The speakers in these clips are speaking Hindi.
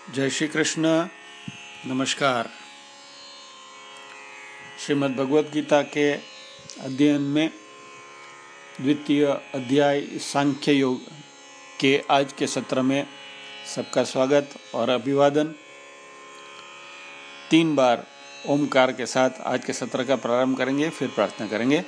जय श्री कृष्ण नमस्कार। श्रीमद् भगवद गीता के अध्ययन में द्वितीय अध्याय सांख्य योग के आज के सत्र में सबका स्वागत और अभिवादन। तीन बार ओमकार के साथ आज के सत्र का प्रारंभ करेंगे, फिर प्रार्थना करेंगे।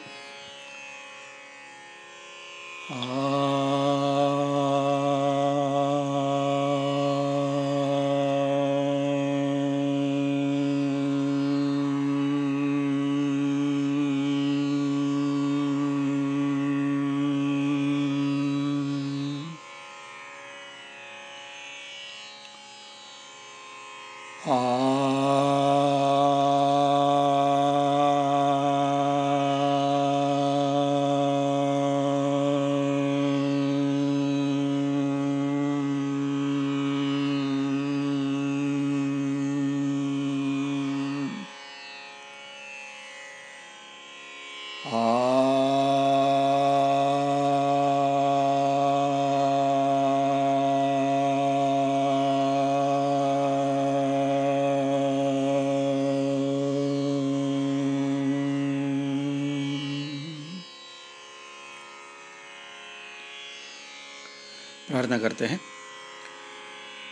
प्रार्थना करते हैं।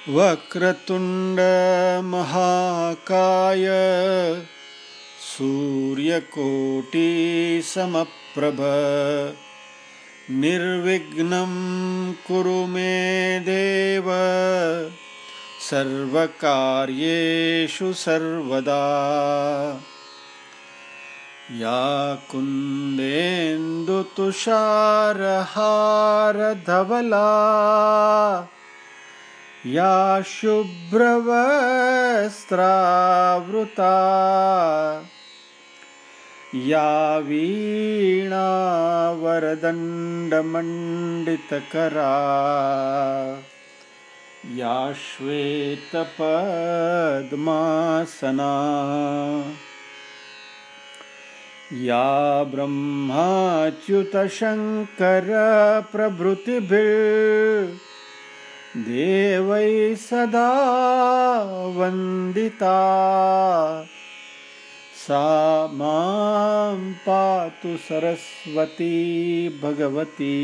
वक्रतुंड महाकाय सूर्यकोटि समप्रभ। निर्विघ्नं कुरु मे देव। सर्वकार्येषु सर्वदा। या कुन्देन्दुतुषारहारधवला या शुभ्रवस्त्रावृता या वीणावरदण्डमण्डितकरा या श्वेतपद्मासना। या ब्रह्माच्युतशङ्करप्रभृतिभिर्देवैः सदा वन्दिता। सा माँ पातु सरस्वती भगवती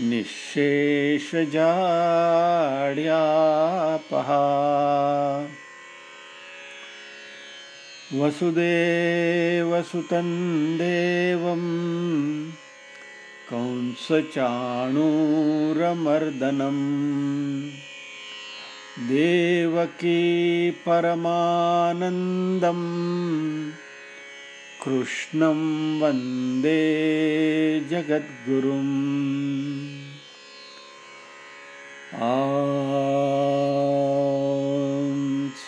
निःशेषजाड्यापहा। वसुदेवसुतं देवं कंसचाणूरमर्दनम्। देवकी परमानन्दं कृष्णं वन्दे जगद्गुरुम्। आ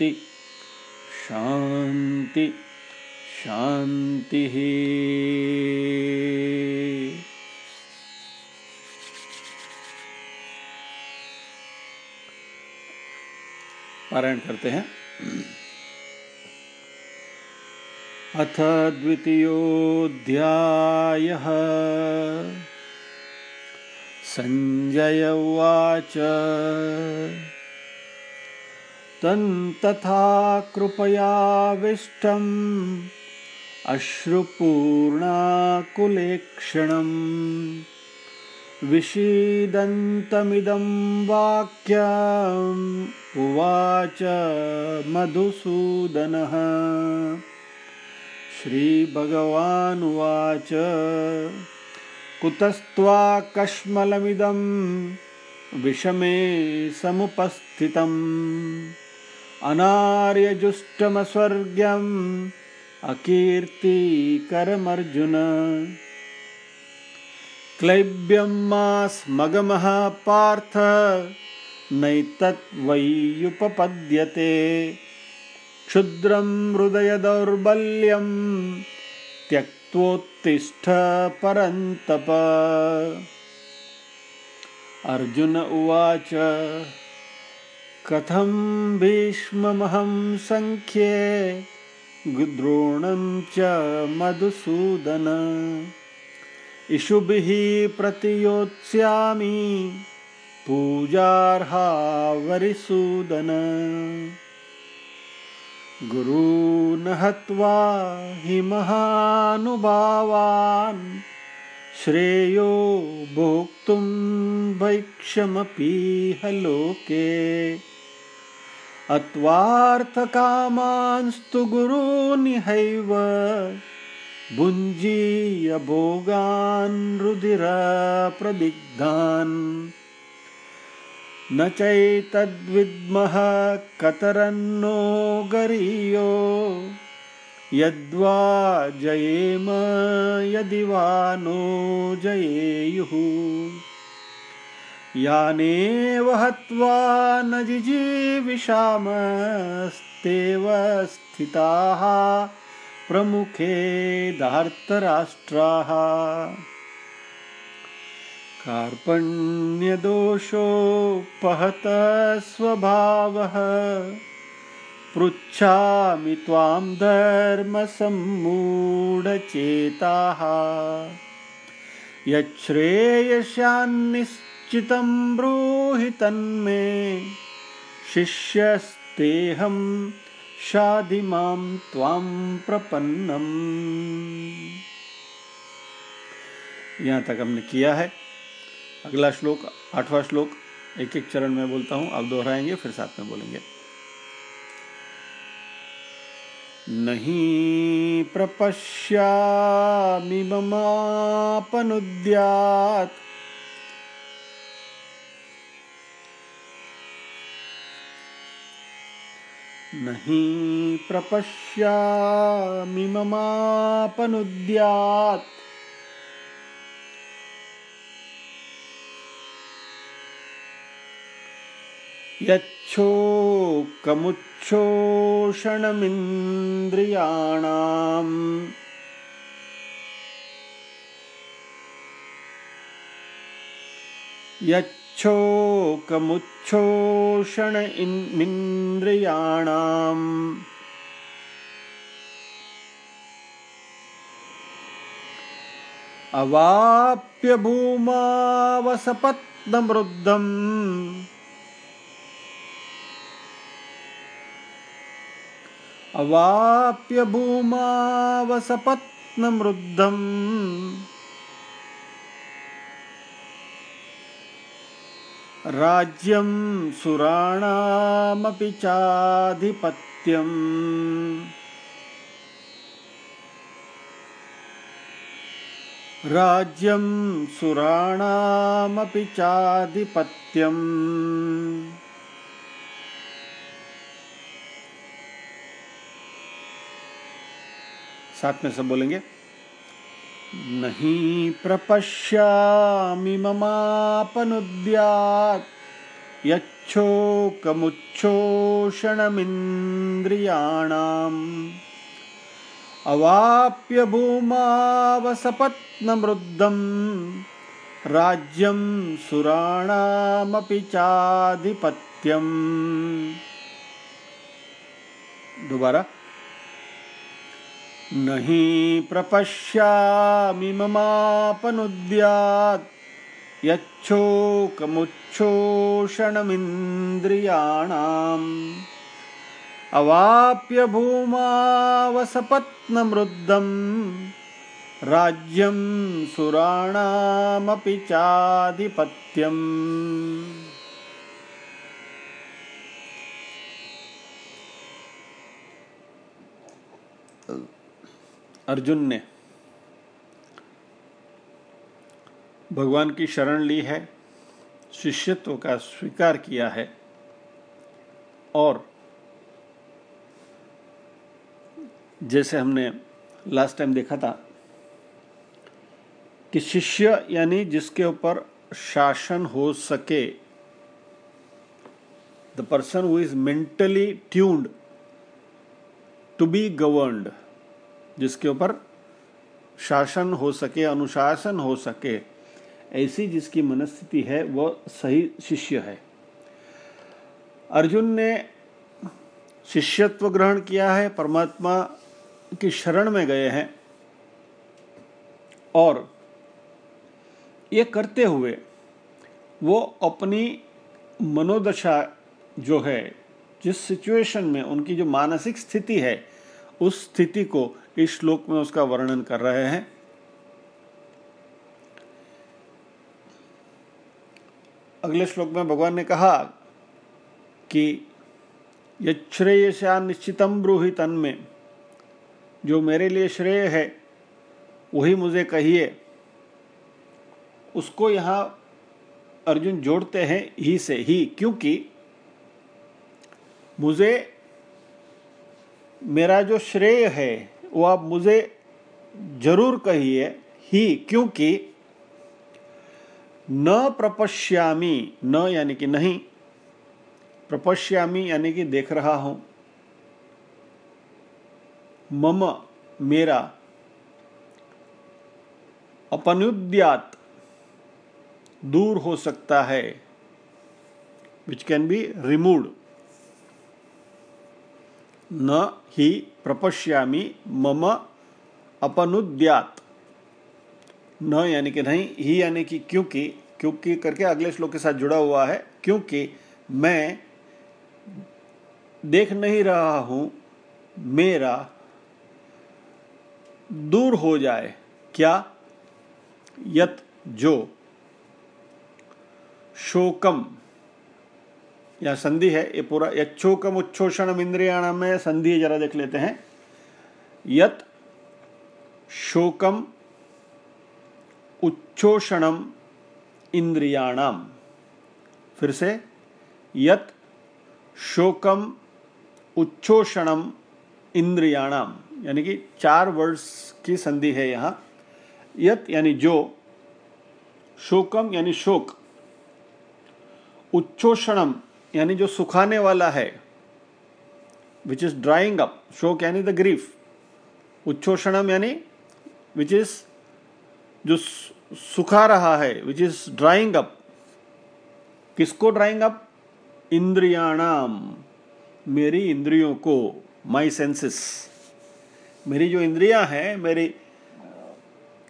शान्ति शांति। शान्तिः पारायण करते हैं। अथ द्वितीयोऽध्यायः। सञ्जय उवाच। तन्तथा कृपयाविष्टम् अश्रुपूर्णाकुलेक्षणम्। विषीदन्तमिदं वाक्यम्। उवाच मधुसूदनः। श्रीभगवानुवाच। कुतस्त्वाकश्मलमिदं विषमे समुपस्थितम्। अनार्यजुष्टमस्वर्ग्यम् अकीर्तिकरमर्जुन। क्लैब्यं मास्मगमः पार्थ नैतद्वैयुपपद्यते क्षुद्रं हृदयदौर्बल्यं त्यक्त्वोत्तिष्ठ परन्तप। अर्जुन उवाच कथं भीष्ममहं सङ्ख्ये द्रोणं च मधुसूदन। इषुभिः प्रतियोत्स्यामि पूजार्हा वरिसूदन। गुरून् हत्वा हि महानुभावान् श्रेयो भोक्तुं भैक्षमपीह लोके। अत्वार्थकामांस्तु गुरूनिहैव भुञ्जीय भोगान् रुधिरप्रदिग्धान् न चैतद्विद्मः कतरन्नो गरीयो यद्वा जयेम यदि वा नो जयेयुः। यानेव हत्वा न जिजीविषामस्तेव स्थिताः, प्रमुखे धार्तराष्ट्राः। कार्पण्यदोषोपहत स्वभावः। पृच्छामि त्वां धर्मसम्मूढचेताः। यच्छ्रेयस्यान्निश्चितं ब्रूहि तन्मे शिष्यस्तेऽहम् शाधि माम त्वाम प्रपन्नम। यहाँ तक हमने किया है। अगला श्लोक, आठवां श्लोक एक एक चरण में बोलता हूँ, आप दोहराएँगे, फिर साथ में बोलेंगे। नहीं प्रपश्यामि ममापनुद्यात्। नहीं प्रपश्यामि ममापनुद्यात्। यच्छोकमुच्छोषणमिन्द्रियाणाम् यच्छ क्षोकमुच्छोषण इन्द्रियाणाम् अवाप्य भूमावसपत्नमृद्धम् अवाप्य भूमावसपत्नमृद्धम्। राज्यं सुराणामपि चाधिपत्यम्। राज्यं सुराणामपि चाधिपत्यम् साथ में सब बोलेंगे नहीं प्रपश्यामि ममापनुद्यात् यच्छोकमुच्छोषणमिन्द्रियाणाम् अवाप्य भूमावसपत्नमृद्धम् राज्यं सुराणामपि चाधिपत्यम्. दोबारा। नहीं प्रपश्यामि ममापनुद्यात्। यच्छोकमुच्छोषणमिन्द्रियाणाम्। अवाप्य भूमावसपत्नमृद्धम्। राज्यं सुराणामपि चाधिपत्यम्। अर्जुन ने भगवान की शरण ली है, शिष्यत्व का स्वीकार किया है और जैसे हमने लास्ट टाइम देखा था कि शिष्य यानी जिसके ऊपर शासन हो सके the person who is mentally tuned to be governed जिसके ऊपर शासन हो सके, अनुशासन हो सके, ऐसी जिसकी मनस्थिति है वह सही शिष्य है। अर्जुन ने शिष्यत्व ग्रहण किया है, परमात्मा की शरण में गए हैं और ये करते हुए वो अपनी मनोदशा जो है, जिस सिचुएशन में उनकी जो मानसिक स्थिति है, उस स्थिति को इस श्लोक में उसका वर्णन कर रहे हैं। अगले श्लोक में भगवान ने कहा कि यश्रेयसा निश्चितम ब्रूहि तन में जो मेरे लिए श्रेय है, वही मुझे कहिए। उसको यहाँ अर्जुन जोड़ते हैं ही से ही, क्योंकि मुझे मेरा जो श्रेय है वो आप मुझे ज़रूर कहिए, ही, क्योंकि न प्रपश्यामी, न यानी कि नहीं, प्रपश्यामी यानी कि देख रहा हूँ। मम, मेरा। अपनुद्यात, दूर हो सकता है। विच कैन बी रिमूव्ड न ही प्रपश्यामी मम अपनुद्यात। न यानी कि नहीं, ही यानी कि क्योंकि क्योंकि करके अगले श्लोक के साथ जुड़ा हुआ है, क्योंकि मैं देख नहीं रहा हूँ, मेरा दूर हो जाए, क्या? यत जो शोकम। या संधि है, ये पूरा यक्षोकम उच्छोषण इंद्रियाणाम में संधि जरा देख लेते हैं। यत शोकम उच्छोषणम इंद्रियाणाम फिर से, यत शोकम उच्छोषणम इंद्रियाणाम यानी कि चार वर्ड्स की संधि है यहाँ। यत यानी जो, शोकम यानी शोक। उच्छोषणम यानी जो सुखाने वाला है विच इज़ ड्राइंग अप शोक यानी द ग्रीफ उच्छोषणम यानी विच इज़ जो सुखा रहा है विच इज़ ड्राइंग अप किसको ड्राइंग अप इंद्रियाणाम, मेरी इंद्रियों को माई सेंसेस मेरी जो इंद्रियाँ हैं, मेरी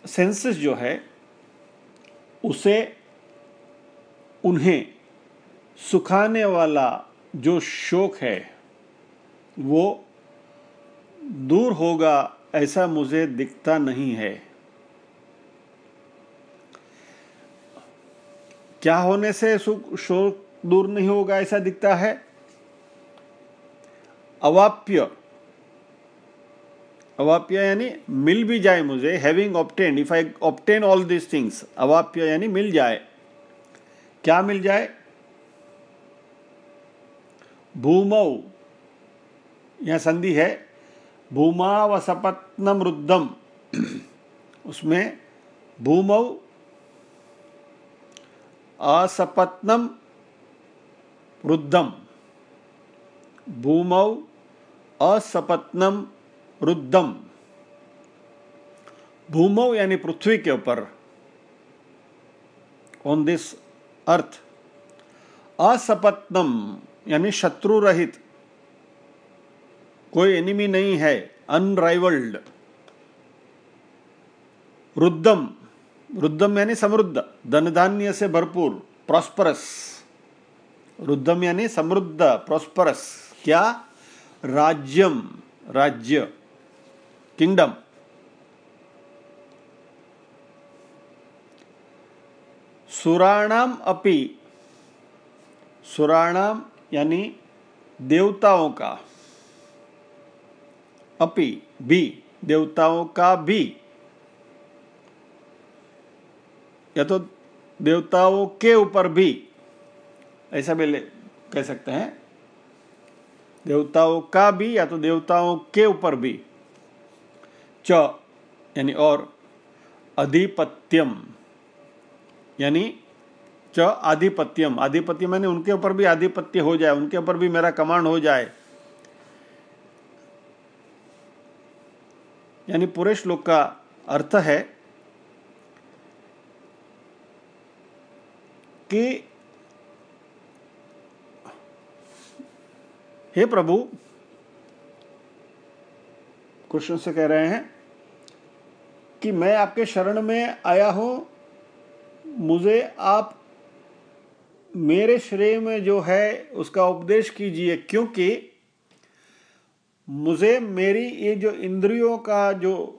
सेंसेस जो है, उसे, उन्हें सुखाने वाला जो शोक है, वो दूर होगा ऐसा मुझे दिखता नहीं है। क्या होने से सुख, शोक दूर नहीं होगा ऐसा दिखता है? अवाप्य। अवाप्य यानी मिल भी जाए मुझे having obtained if I obtain all this things अवाप्य यानी मिल जाए। क्या मिल जाए? भूमौ। यह संधि है। भूमा व सपत्नम रुद्धम उसमें भूमौ असपत्नम रुद्धम भूमौ असपत्नम रुद्धम भूमौ यानी पृथ्वी के ऊपर। ऑन दिस अर्थ असपत्नम यानी शत्रु रहित कोई एनिमी नहीं है अनराइवल्ड रुद्धम रुद्धम यानी समृद्ध धन धान्य से भरपूर प्रॉस्परस रुद्धम यानी समृद्ध प्रॉस्परस क्या? राज्यम, राज्य। किंगडम। सुराणाम अपि, सुराणाम यानी देवताओं का, अपि, भी, देवताओं का भी। या तो देवताओं के ऊपर भी, ऐसा भी कह सकते हैं। देवताओं का भी या तो देवताओं के ऊपर भी। च, यानी और, अधिपत्यम, यानी च आधिपत्यम। आधिपत्य मैंने उनके ऊपर भी आधिपत्य हो जाए, उनके ऊपर भी मेरा कमांड हो जाए। यानी पूरे श्लोक का अर्थ है कि हे प्रभु, कृष्ण से कह रहे हैं कि मैं आपके शरण में आया हूँ, मुझे आप मेरे श्रेय में जो है, उसका उपदेश कीजिए, क्योंकि मुझे मेरी ये जो इंद्रियों का जो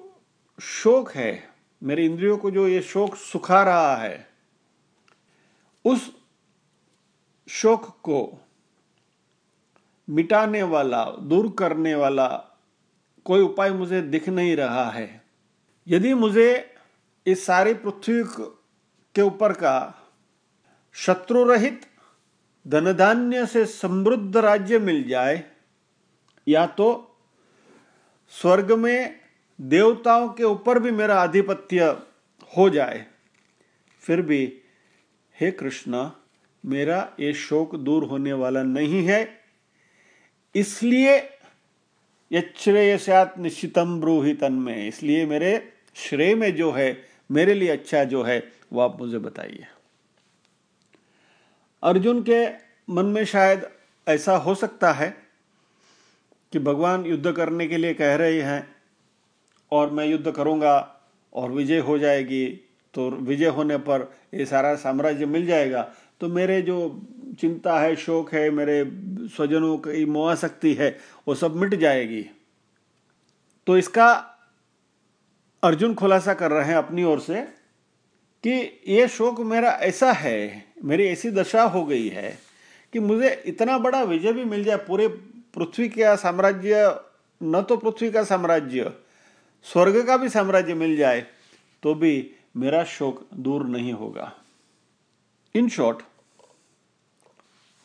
शोक है, मेरी इंद्रियों को जो ये शोक सुखा रहा है, उस शोक को मिटाने वाला, दूर करने वाला कोई उपाय मुझे दिख नहीं रहा है। यदि मुझे इस सारी पृथ्वी के ऊपर का शत्रु रहित धनधान्य से समृद्ध राज्य मिल जाए, या तो स्वर्ग में देवताओं के ऊपर भी मेरा आधिपत्य हो जाए। फिर भी, हे कृष्ण, मेरा ये शोक दूर होने वाला नहीं है। इसलिए यश्रेयसात निश्चितम ब्रूहितन में इसलिए मेरे श्रेय में जो है, मेरे लिए अच्छा जो है, वो आप मुझे बताइए। अर्जुन के मन में शायद ऐसा हो सकता है कि भगवान युद्ध करने के लिए कह रहे हैं, और मैं युद्ध करूँगा और विजय हो जाएगी तो विजय होने पर ये सारा साम्राज्य मिल जाएगा। तो मेरे जो चिंता है, शोक है, मेरे स्वजनों की मोआसक्ति है, वो सब मिट जाएगी। तो इसका अर्जुन खुलासा कर रहे हैं अपनी ओर से कि ये शोक मेरा ऐसा है, मेरी ऐसी दशा हो गई है कि मुझे इतना बड़ा विजय भी मिल जाए पूरे पृथ्वी का साम्राज्य, न तो पृथ्वी का साम्राज्य, स्वर्ग का भी साम्राज्य मिल जाए तो भी मेरा शोक दूर नहीं होगा। इन शॉर्ट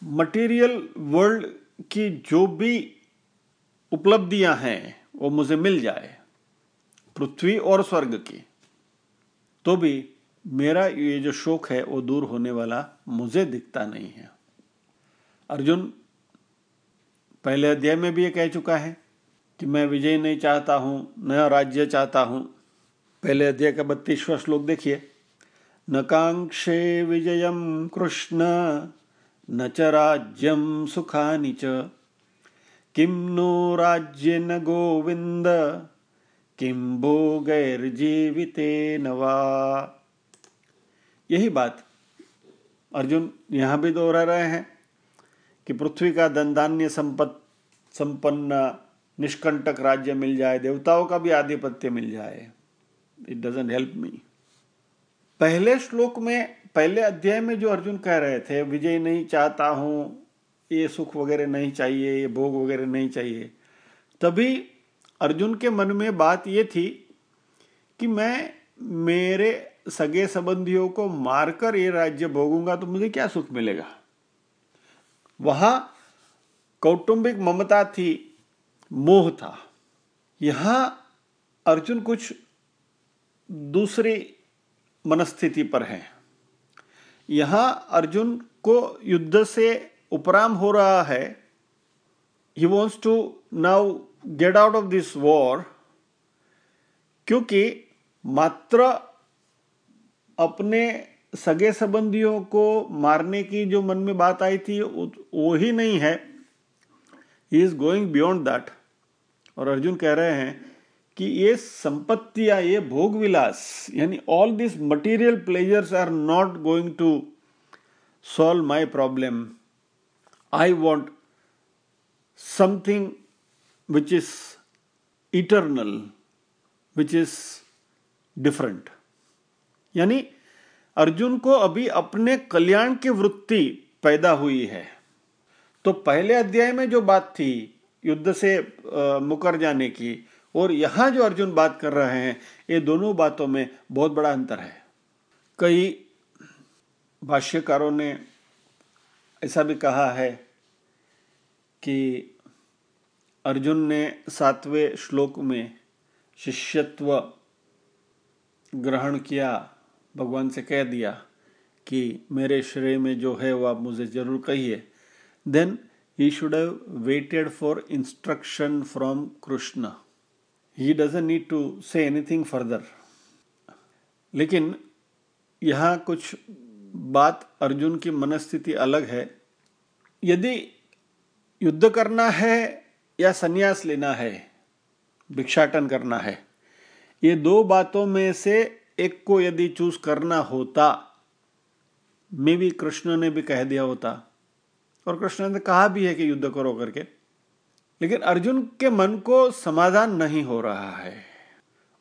मटेरियल वर्ल्ड की जो भी उपलब्धियाँ हैं, वो मुझे मिल जाए, पृथ्वी और स्वर्ग की तो भी मेरा ये जो शोक है, वो दूर होने वाला मुझे दिखता नहीं है। अर्जुन, पहले अध्याय में भी ये कह चुका है कि मैं विजय नहीं चाहता हूँ, नया राज्य चाहता हूँ। पहले अध्याय का बत्तीसवा श्लोक देखिए। न कांक्षे विजयम कृष्ण, न च राज्यम सुखानि च। किम नो राज्य न गोविंद किम भोगैर्जीविते नवा यही बात। अर्जुन यहाँ भी दोहरा रहे हैं कि पृथ्वी का धनधान्य संपत, संपन्न, निष्कंटक राज्य मिल जाए, देवताओं का भी आधिपत्य मिल जाए। इट डजेंट हेल्प मी पहले श्लोक में, पहले अध्याय में जो अर्जुन कह रहे थे, विजय नहीं चाहता हूँ, ये सुख वगैरह नहीं चाहिए, ये भोग वगैरह नहीं चाहिए, तभी अर्जुन के मन में बात ये थी कि मैं, मेरे सगे संबंधियों को मारकर ये राज्य भोगूँगा तो मुझे क्या सुख मिलेगा? वहाँ कौटुंबिक ममता थी, मोह था। यहाँ अर्जुन कुछ दूसरी मनस्थिति पर है। यहाँ अर्जुन को युद्ध से उपराम हो रहा है। He wants to now get out of this war क्योंकि मात्र अपने सगे संबंधियों को मारने की जो मन में बात आई थी वो ही नहीं है। He is going beyond that और अर्जुन कह रहे हैं कि ये संपत्तियाँ ये भोग विलास यानी all this material pleasures are not going to solve my problem I want something which is eternal which is different यानी अर्जुन को अभी अपने कल्याण की वृत्ति पैदा हुई है। तो पहले अध्याय में जो बात थी, युद्ध से मुकर जाने की, और यहाँ जो अर्जुन बात कर रहे हैं, ये दोनों बातों में बहुत बड़ा अंतर है। कई भाष्यकारों ने ऐसा भी कहा है कि अर्जुन ने सातवें श्लोक में शिष्यत्व ग्रहण किया। भगवान से कह दिया कि मेरे श्रेय में जो है वो आप मुझे ज़रूर कहिए। Then he should have waited for instruction from Krishna he doesn't need to say anything further लेकिन यहाँ कुछ बात अर्जुन की मनस्थिति अलग है। यदि युद्ध करना है या संन्यास लेना है, भिक्षाटन करना है, ये दो बातों में से एक को यदि चूज़ करना होता, मे भी कृष्ण ने भी कह दिया होता। और कृष्ण ने कहा भी है कि युद्ध करो करके। लेकिन अर्जुन के मन को समाधान नहीं हो रहा है।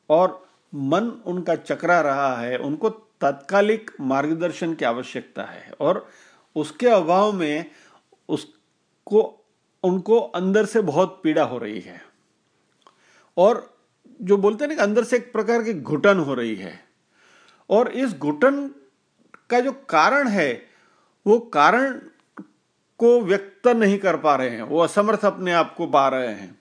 और मन उनका चकरा रहा है, उनको तात्कालिक मार्गदर्शन की आवश्यकता है। और उसके अभाव में उसको, उनको अंदर से बहुत पीड़ा हो रही है। और जो बोलते हैं ना अंदर से एक प्रकार की घुटन हो रही है। और इस घुटन का जो कारण है, वो कारण को व्यक्त नहीं कर पा रहे हैं। वो असमर्थ अपने आप को पा रहे हैं।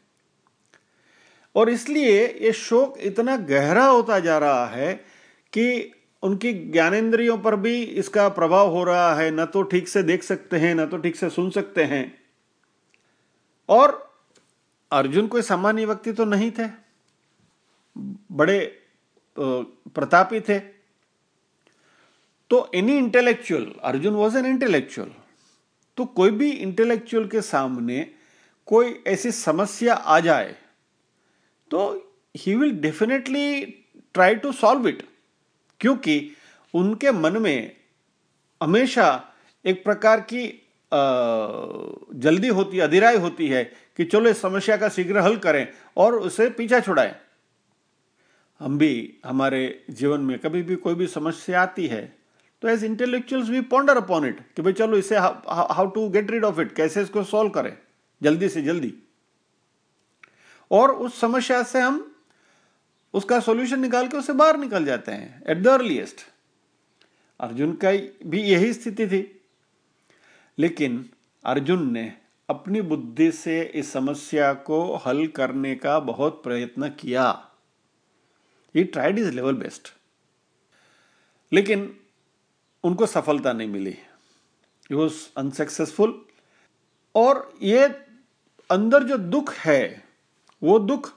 और इसलिए ये शोक इतना गहरा होता जा रहा है कि उनकी ज्ञानेन्द्रियों पर भी इसका प्रभाव हो रहा है। न तो ठीक से देख सकते हैं, न तो ठीक से सुन सकते हैं। और अर्जुन कोई सामान्य व्यक्ति तो नहीं थे। बड़े प्रतापी थे। तो any intellectual Arjun was an intellectual तो कोई भी इंटेलेक्चुअल के सामने कोई ऐसी समस्या आ जाए तो he will definitely try to solve it क्योंकि उनके मन में हमेशा एक प्रकार की जल्दी होती अधिराय होती है कि चलो इस समस्या का शीघ्र हल करें और उसे पीछा छुड़ाएँ। हम भी, हमारे जीवन में कभी भी कोई भी समस्या आती है तो as intellectuals we ponder upon it कि भाई चलो इसे how to get rid of it कैसे इसको सॉल्व करें? जल्दी से जल्दी। और उस समस्या से हम उसका सॉल्यूशन निकाल के उसे बाहर निकल जाते हैं एट द अर्लीस्ट अर्जुन का भी यही स्थिति थी। लेकिन अर्जुन ने अपनी बुद्धि से इस समस्या को हल करने का बहुत प्रयत्न किया। He tried his level best लेकिन उनको सफलता नहीं मिली। ही वॉज़ अनसक्सेसफुल और ये अंदर जो दुख है, वो दुख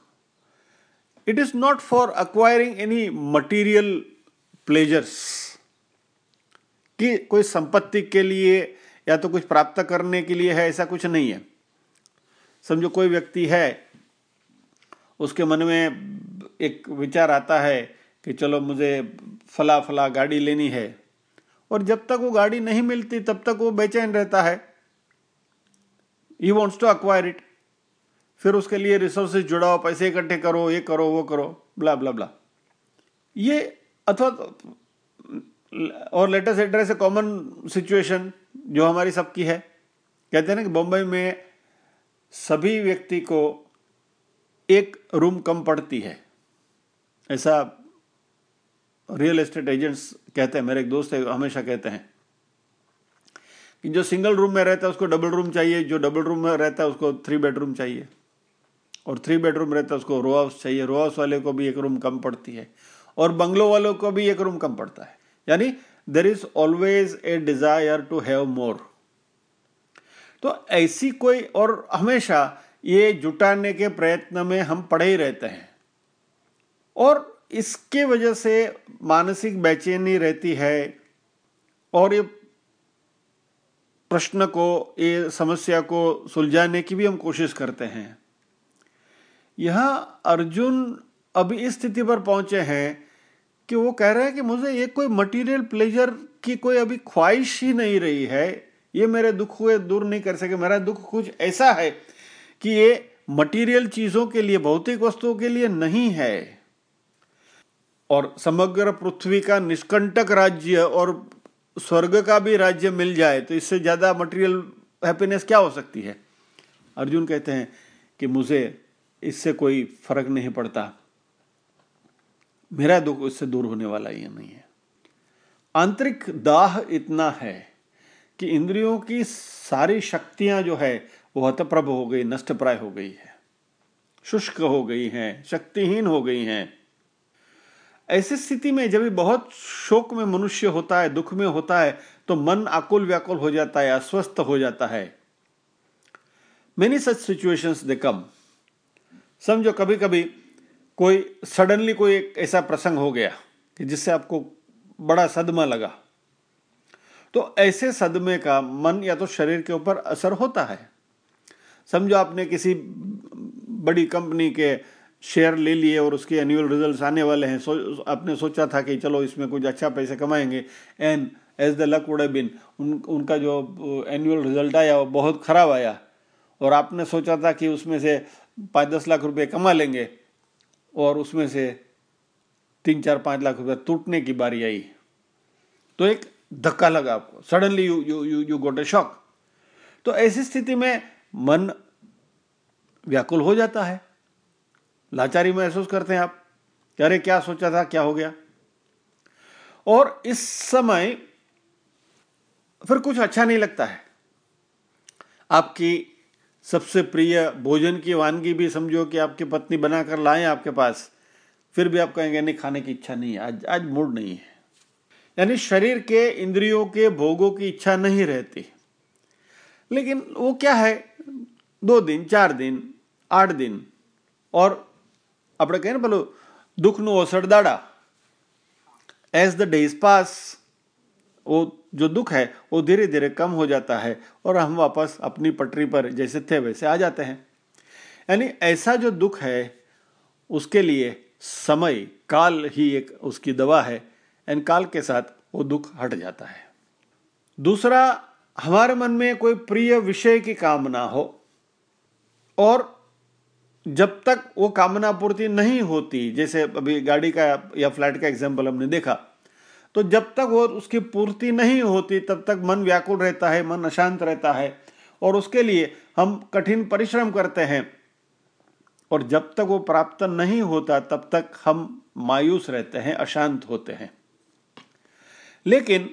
it is not for acquiring any material pleasures कि कोई संपत्ति के लिए या तो कुछ प्राप्त करने के लिए है, ऐसा कुछ नहीं है। समझो कोई व्यक्ति है, उसके मन में एक विचार आता है कि चलो मुझे फला फला गाड़ी लेनी है और जब तक वो गाड़ी नहीं मिलती, तब तक वो बेचैन रहता है। He wants to acquire it फिर उसके लिए रिसोर्सेज जुड़ाओ, पैसे इकट्ठे करो, ये करो, वो करो ब्ला ब्ला ब्ला ये अथवा और latest address a common situation जो हमारी सबकी है। कहते हैं ना कि बम्बई में सभी व्यक्ति को एक रूम कम पड़ती है। ऐसा रियल एस्टेट एजेंट्स कहते हैं, मेरे एक दोस्त है, हमेशा कहते हैं कि जो सिंगल रूम में रहता है, उसको डबल रूम चाहिए, जो डबल रूम में रहता है, उसको थ्री बेडरूम चाहिए। और थ्री बेडरूम रहता है, उसको रो हाउस चाहिए। रो हाउस वाले को भी एक रूम कम पड़ती है और बंगलो वालों को भी एक रूम कम पड़ता है। यानी there is always a desire to have more तो ऐसी कोई और हमेशा ये जुटाने के प्रयत्न में हम पड़े ही रहते हैं। और इसके वजह से मानसिक बेचैनी रहती है और ये प्रश्न को, ये समस्या को सुलझाने की भी हम कोशिश करते हैं। यहाँ अर्जुन अभी इस स्थिति पर पहुँचे हैं कि वो कह रहे हैं कि मुझे ये कोई मटेरियल प्लेजर की कोई अभी ख्वाहिश ही नहीं रही है। ये मेरे दुख को दूर नहीं कर सके। मेरा दुख कुछ ऐसा है कि ये मटेरियल चीज़ों के लिए, भौतिक वस्तुओं के लिए नहीं है। और समग्र पृथ्वी का निष्कंटक राज्य और स्वर्ग का भी राज्य मिल जाए तो इससे ज़्यादा मटेरियल हैप्पीनेस क्या हो सकती है? अर्जुन कहते हैं कि मुझे इससे कोई फ़र्क नहीं पड़ता। मेरा दुख इससे दूर होने वाला ही नहीं है। आंतरिक दाह इतना है कि इंद्रियों की सारी शक्तियाँ जो है, वो हतप्रभ हो गई नष्ट प्राय हो गई है। शुष्क हो गई हैं, शक्तिहीन हो गई हैं। ऐसी स्थिति में जब बहुत शोक में मनुष्य होता है, दुख में होता है तो मन आकुल व्याकुल हो जाता है, अस्वस्थ हो जाता है। मेनी सच सिचुएशंस दे कम समझो कभी कभी कोई सडनली कोई एक ऐसा प्रसंग हो गया कि जिससे आपको बड़ा सदमा लगा। तो ऐसे सदमे का मन या तो शरीर के ऊपर असर होता है। समझो, आपने किसी बड़ी कंपनी के शेयर ले लिए और उसके एनुअल रिजल्ट्स आने वाले हैं। सो, आपने सोचा था कि चलो इसमें कुछ अच्छा पैसे कमाएँगे। And as the luck would been उन, उनका जो एनुअल रिज़ल्ट आया, वो बहुत ख़राब आया। और आपने सोचा था कि उसमें से पाँच दस लाख रुपए कमा लेंगे और उसमें से तीन चार पाँच लाख रुपए टूटने की बारी आई। तो एक धक्का लगा आपको। Suddenly you you you you got a shock तो ऐसी स्थिति में मन व्याकुल हो जाता है। लाचारी महसूस करते हैं आप अरे क्या सोचा था, क्या हो गया? और इस समय फिर कुछ अच्छा नहीं लगता है। आपकी सबसे प्रिय भोजन की वानगी भी समझो कि आपकी पत्नी बनाकर लाए आपके पास, फिर भी आप कहेंगे, नहीं, खाने की इच्छा नहीं है, आज आज मूड नहीं है। यानी शरीर के, इंद्रियों के भोगों की इच्छा नहीं रहती। लेकिन वो क्या है? दो दिन, चार दिन, आठ दिन, और આપણે કહીએ ને પેલું દુઃખનું ઓસડદાડા एज द डेज पास वो जो दुख है वो धीरे धीरे कम हो जाता है और हम वापस अपनी पटरी पर जैसे थे वैसे आ जाते हैं यानी ऐसा जो दुख है उसके लिए समय काल ही एक उसकी दवा है एंड काल के साथ वो दुख हट जाता है दूसरा हमारे मन में कोई प्रिय विषय की कामना हो और जब तक वो कामना पूर्ति नहीं होती, जैसे अभी गाड़ी का या फ्लैट का एग्ज़ाम्पल हमने देखा तो जब तक वो उसकी पूर्ति नहीं होती, तब तक मन व्याकुल रहता है, मन अशांत रहता है। और उसके लिए हम कठिन परिश्रम करते हैं। और जब तक वो प्राप्त नहीं होता, तब तक हम मायूस रहते हैं, अशांत होते हैं। लेकिन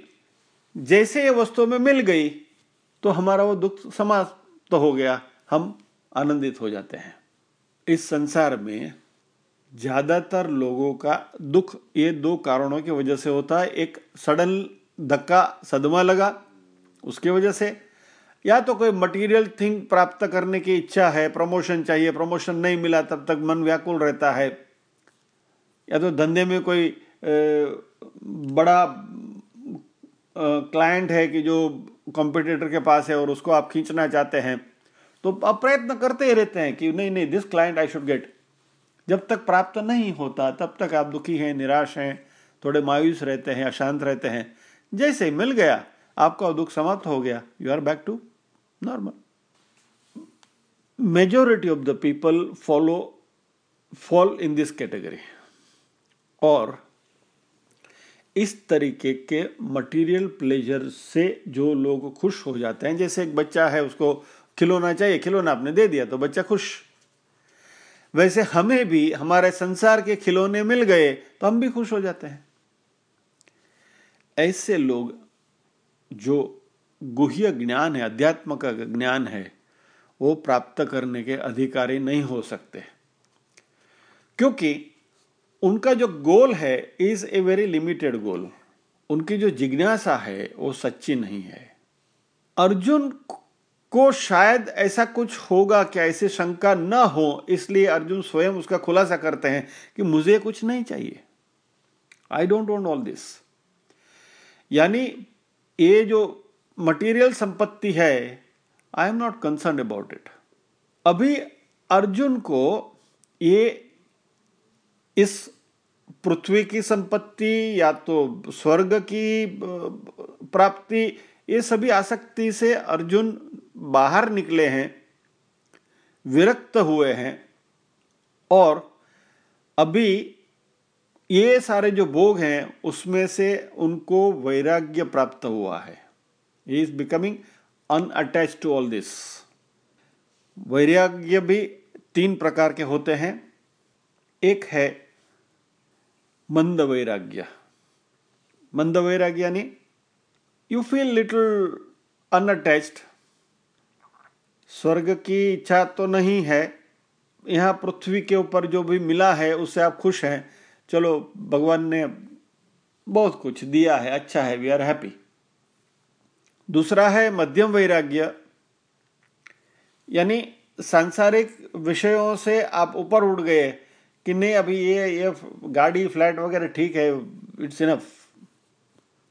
जैसे ये वस्तु में मिल गई तो हमारा वो दुख समाप्त तो हो गया, हम आनंदित हो जाते हैं। इस संसार में ज़्यादातर लोगों का दुख ये दो कारणों की वजह से होता है। एक, सडन धक्का सदमा लगा, उसकी वजह से। या तो कोई मटेरियल थिंग प्राप्त करने की इच्छा है प्रमोशन चाहिए प्रमोशन नहीं मिला, तब तक मन व्याकुल रहता है। या तो धंधे में कोई बड़ा क्लाइंट है कि जो कॉम्पिटिटर के पास है और उसको आप खींचना चाहते हैं। तो आप प्रयत्न करते ही रहते हैं कि नहीं नहीं this client I should get जब तक प्राप्त नहीं होता, तब तक आप दुखी हैं, निराश हैं, थोड़े मायूस रहते हैं, अशांत रहते हैं। जैसे मिल गया, आपका दुख समाप्त हो गया। You are back to normal majority of the people follow fall in this category और इस तरीके के मटेरियल प्लेजर से जो लोग खुश हो जाते हैं, जैसे एक बच्चा है, उसको खिलौना चाहिए, खिलौना आपने दे दिया तो बच्चा खुश। वैसे हमें भी, हमारे संसार के खिलौने मिल गए तो हम भी खुश हो जाते हैं। ऐसे लोग जो गुह्य ज्ञान है, अध्यात्म का ज्ञान है, वो प्राप्त करने के अधिकारी नहीं हो सकते। क्योंकि उनका जो गोल है is a very limited goal उनकी जो जिज्ञासा है, वो सच्ची नहीं है। अर्जुन को शायद ऐसा कुछ होगा क्या? ऐसे शंका न हो, इसलिए अर्जुन स्वयं उसका खुलासा करते हैं कि मुझे कुछ नहीं चाहिए। I don't want all this यानी ये जो मटेरियल संपत्ति है I am not concern about it अभी अर्जुन को ये इस पृथ्वी की संपत्ति या तो स्वर्ग की प्राप्ति, ये सभी आसक्ति से अर्जुन बाहर निकले हैं, विरक्त हुए हैं, और अभी ये सारे जो भोग हैं, उसमें से उनको वैराग्य प्राप्त हुआ है। He is becoming unattach to all this वैराग्य भी तीन प्रकार के होते हैं। एक है मंद वैराग्य मंद वैराग्य यानी यू फील लिटिल अनअटैच्ड स्वर्ग की इच्छा तो नहीं है, यहाँ पृथ्वी के ऊपर जो भी मिला है, उससे आप खुश हैं। चलो, भगवान ने बहुत कुछ दिया है अच्छा है वी आर हैप्पी दूसरा है मध्यम वैराग्य। यानी सांसारिक विषयों से आप ऊपर उठ गए कि नहीं, अभी ये ये गाड़ी, फ्लैट वगैरह ठीक है इट्स इनफ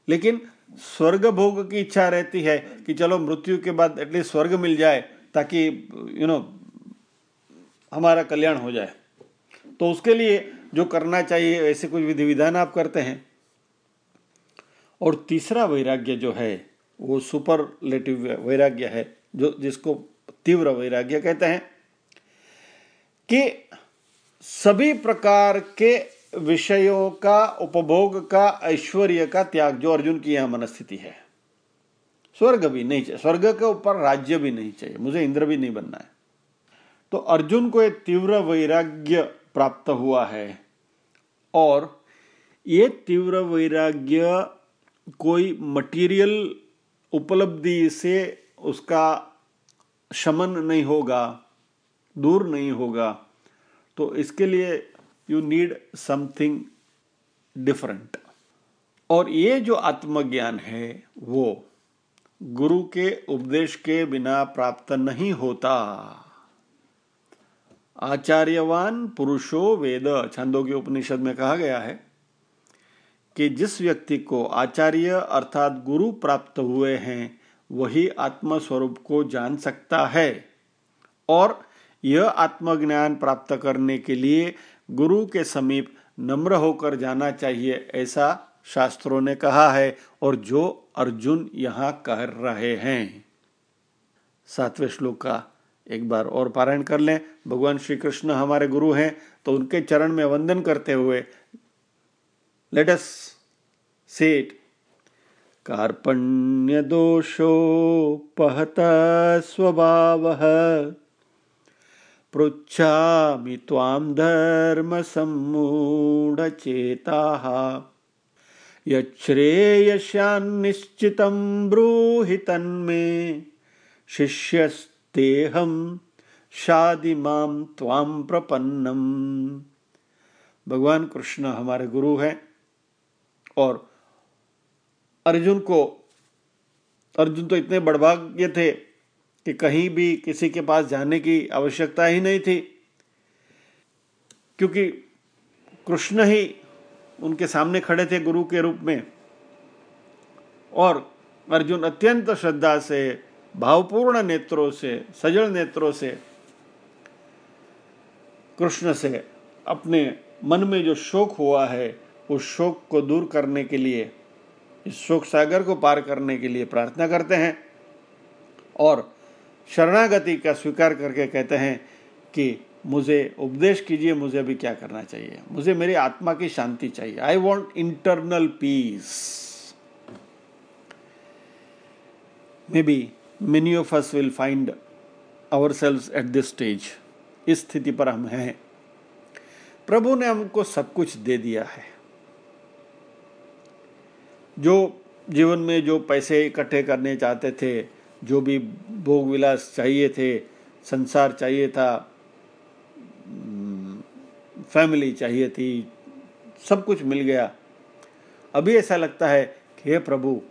लेकिन स्वर्ग भोग की इच्छा रहती है कि चलो, मृत्यु के बाद एटलीस्ट स्वर्ग मिल जाए। ताकि यू नो हमारा कल्याण हो जाए। तो उसके लिए जो करना चाहिए, ऐसे कुछ विधि विधान आप करते हैं। और तीसरा वैराग्य जो है, वो सुपरलेटिव वैराग्य है, जो जिसको तीव्र वैराग्य कहते हैं, कि सभी प्रकार के विषयों का, उपभोग का, ऐश्वर्य का त्याग, जो अर्जुन की यह मनस्थिति है। स्वर्ग भी नहीं चाहिए। स्वर्ग के ऊपर राज्य भी नहीं चाहिए। मुझे इंद्र भी नहीं बनना है। तो अर्जुन को एक तीव्र वैराग्य प्राप्त हुआ है। और ये तीव्र वैराग्य कोई मटेरियल उपलब्धि से उसका शमन नहीं होगा, दूर नहीं होगा। तो इसके लिए यू नीड समथिंग डिफरेंट और ये जो आत्मज्ञान है, वो गुरु के उपदेश के बिना प्राप्त नहीं होता। आचार्यवान पुरुषो वेद, छंदों के उपनिषद में कहा गया है कि जिस व्यक्ति को आचार्य अर्थात गुरु प्राप्त हुए हैं, वही आत्म स्वरूप को जान सकता है और यह आत्मज्ञान प्राप्त करने के लिए गुरु के समीप नम्र होकर जाना चाहिए, ऐसा शास्त्रों ने कहा है, और जो अर्जुन यहाँ कह रहे हैं। सातवें श्लोक का एक बार और पारायण कर लें। भगवान श्री कृष्ण हमारे गुरु हैं तो उनके चरण में वंदन करते हुए लेट अस सेट कार्पण्य दोषोपहत स्वभाव पृच्छामि त्वां धर्मसम्मूढचेताः। यच्छ्रेयस्यान्निश्चितं ब्रूहि तन्मे। शादि माम त्वाम प्रपन्नम। भगवान कृष्ण हमारे गुरु हैं और अर्जुन को, अर्जुन तो इतने बड़भाग्य थे कि कहीं भी किसी के पास जाने की आवश्यकता ही नहीं थी, क्योंकि कृष्ण ही उनके सामने खड़े थे गुरु के रूप में। और अर्जुन अत्यंत श्रद्धा से, भावपूर्ण नेत्रों से, सजल नेत्रों से, कृष्ण से अपने मन में जो शोक हुआ है, उस शोक को दूर करने के लिए, इस शोक सागर को पार करने के लिए प्रार्थना करते हैं। और शरणागति का स्वीकार करके कहते हैं कि मुझे उपदेश कीजिए, मुझे अभी क्या करना चाहिए? मुझे मेरी आत्मा की शांति चाहिए। I want internal peace maybe many of us will find our self at this stage इस स्थिति पर हम हैं। प्रभु ने हमको सब कुछ दे दिया है। जो जीवन में जो पैसे इकट्ठे करने चाहते थे, जो भी भोग विलास चाहिए थे, संसार चाहिए था फैमिली चाहिए थी सब कुछ मिल गया। अभी ऐसा लगता है कि हे प्रभु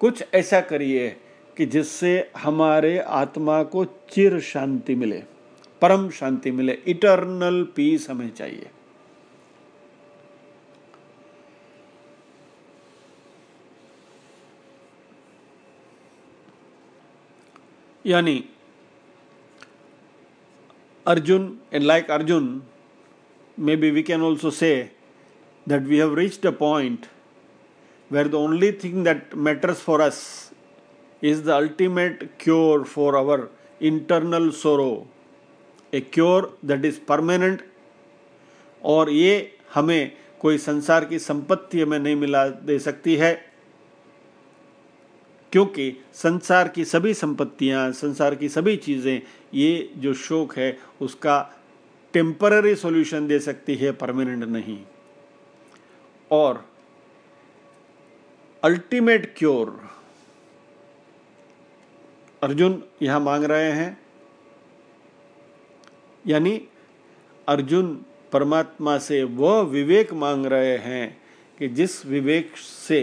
कुछ ऐसा करिए कि जिससे हमारे आत्मा को चिर शांति मिले परम शांति मिले इटर्नल पीस हमें चाहिए। यानी Arjun and like Arjun, maybe we can also say that we have reached a point where the only thing that matters for us is the ultimate cure for our internal sorrow, a cure that is permanent और ये हमें कोई संसार की संपत्ति हमें नहीं मिला दे सकती है क्योंकि संसार की सभी संपत्तियाँ संसार की सभी चीज़ें ये जो शोक है उसका टेम्पररी सॉल्यूशन दे सकती है परमानेंट नहीं। और अल्टीमेट क्योर अर्जुन यहाँ मांग रहे हैं, यानी अर्जुन परमात्मा से वह विवेक मांग रहे हैं कि जिस विवेक से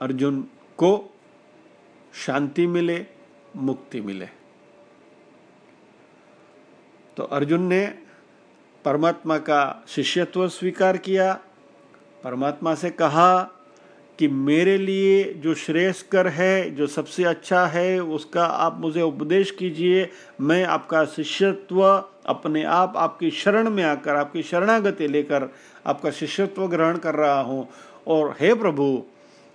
अर्जुन को शांति मिले, मुक्ति मिले। तो अर्जुन ने परमात्मा का शिष्यत्व स्वीकार किया, परमात्मा से कहा कि मेरे लिए जो श्रेयस्कर है, जो सबसे अच्छा है, उसका आप मुझे उपदेश कीजिए, मैं आपका शिष्यत्व अपने आप, आपकी शरण में आकर, आपकी शरणागति लेकर आपका शिष्यत्व ग्रहण कर रहा हूँ। और हे प्रभु,